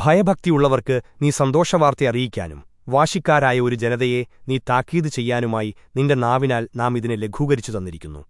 ഭയഭക്തിയുള്ളവർക്ക് നീ സന്തോഷവാർത്ത അറിയിക്കാനും വാശിക്കാരായ ഒരു ജനതയെ നീ താക്കീത് ചെയ്യാനുമായി നിന്റെ നാവിനാൽ നാം ഇതിനെ ലഘൂകരിച്ചു തന്നിരിക്കുന്നു.